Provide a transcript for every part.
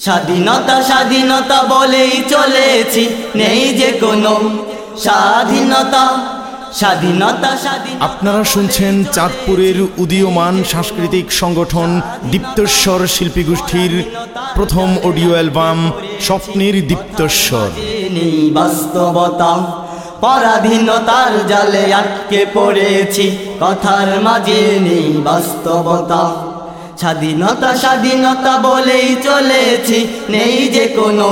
স্বাধীনতা স্বাধীনতা বলেই চলেছি নেই যে কোনো স্বাধীনতা স্বাধীনতা স্বাধীন আপনারা শুনছেন চাঁদপুরের উদীয়মান সাংস্কৃতিক সংগঠন দীপ্তস্বর শিল্পী গোষ্ঠীর প্রথম অডিও অ্যালবাম স্বপ্নের দীপ্তস্বর। নেই বাস্তবতা পরাধীনতার জালে আটকে পড়েছি কথার মাঝে নেই বাস্তবতা। স্বাধীনতা স্বাধীনতা বলেই চলেছি, নেই যে কোনো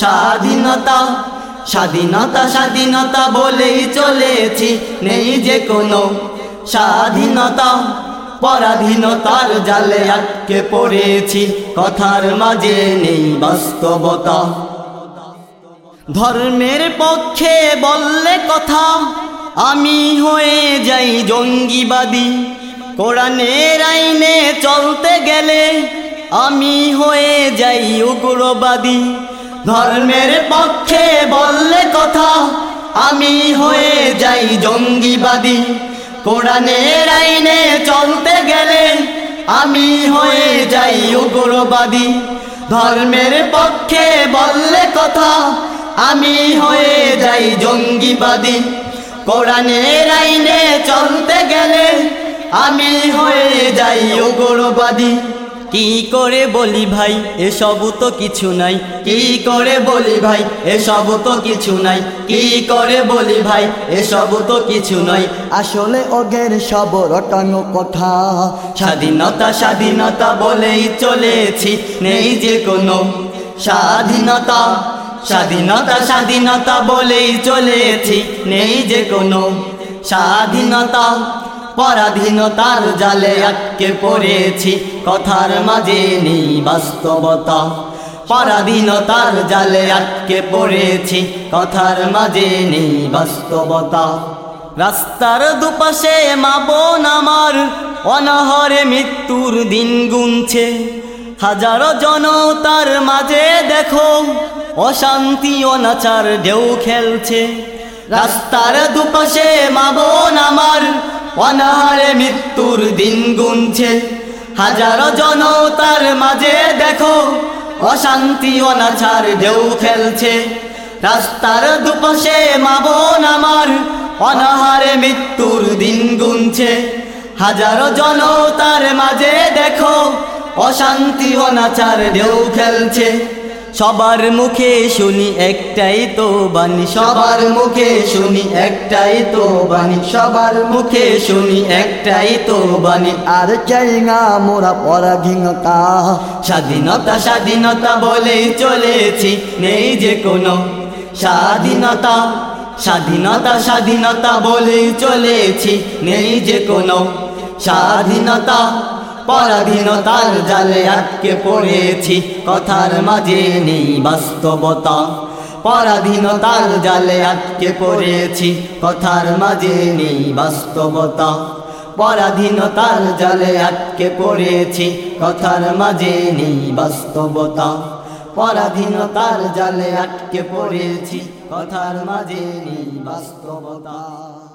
স্বাধীনতা। স্বাধীনতা স্বাধীনতা বলেই চলেছি, নেই যে কোনো স্বাধীনতা। পরাধীনতার জালে আটকে পড়েছি, কথার মাঝে নেই বাস্তবতা। ধর্মের পক্ষে বললে কথা, আমি হয়ে যাই জঙ্গিবাদী। কোরআনের আইনে চলতে গেলে আমি হয়ে যাই উগ্রবাদী। ধর্মের পক্ষে বললে কথা, আমি হয়ে যাই জঙ্গিবাদী। কোরআনের আইনে চলতে গেলে আমি হয়ে যাই উগ্রবাদী। ধর্মের পক্ষে বললে কথা, আমি হয়ে যাই জঙ্গিবাদী। কোরআনের আইনে চলতে গেলে আমি হয়ে যাই ও উগ্রবাদী। কি করে বলি ভাই এসব তো কিছু নাই। কি করে বলি ভাই এসব তো কিছু নাই। কি করে বলি ভাই এসব তো কিছু নয় আসলে ওদের সব রটানো কথা। স্বাধীনতা স্বাধীনতা বলেই চলেছি নেই যে কোনো স্বাধীনতা। স্বাধীনতা স্বাধীনতা বলেই চলেছি নেই যে কোনো স্বাধীনতা। পরাধীনতার জালে আটকে পড়েছি। কথার মাঝে নেই বাস্তবতা। পরাধীনতার জালে আটকে পড়েছি। কথার মাঝে নেই বাস্তবতা। রাস্তার দুপাশে মা বোন আমার অনহরে মৃত্যুর দিন গুনছে। হাজারো জনতার মাঝে দেখো, অশান্তি অনাচার ঢেউ খেলছে। রাস্তার দুপাশে মা বোন আমার অনাহারে মৃত্যুর দিন গুনছে। হাজারো জনতার মাঝে দেখো, অশান্তি অনাচার ঢেউ খেলছে। রাস্তার দুপাশে মা বোন আমার, অনাহারে মৃত্যুর দিন গুনছে। হাজারো জনতার মাঝে দেখো, অশান্তি অনাচার ঢেউ খেলছে। সবার মুখে শুনি একটাই তো বাণী সবার মুখে শুনি একটাই তো বাণী সবার মুখে শুনি একটাই তো বাণী আর চাই না মোরা পরাধীনতা। স্বাধীনতা স্বাধীনতা বলেই চলেছি, নেই যে কোনো স্বাধীনতা। স্বাধীনতা স্বাধীনতা বলেই চলেছি, নেই যে কোনো স্বাধীনতা। পরাধীনতার জালে আটকে পড়েছি, কথার মাঝে নেই বাস্তবতা। পরাধীনতার জালে আটকে পড়েছি, কথার মাঝে নেই বাস্তবতা। পরাধীনতার জালে আটকে পড়েছি, কথার মাঝে নেই বাস্তবতা। পরাধীনতার জালে আটকে পড়েছি, কথার মাঝে নেই বাস্তবতা।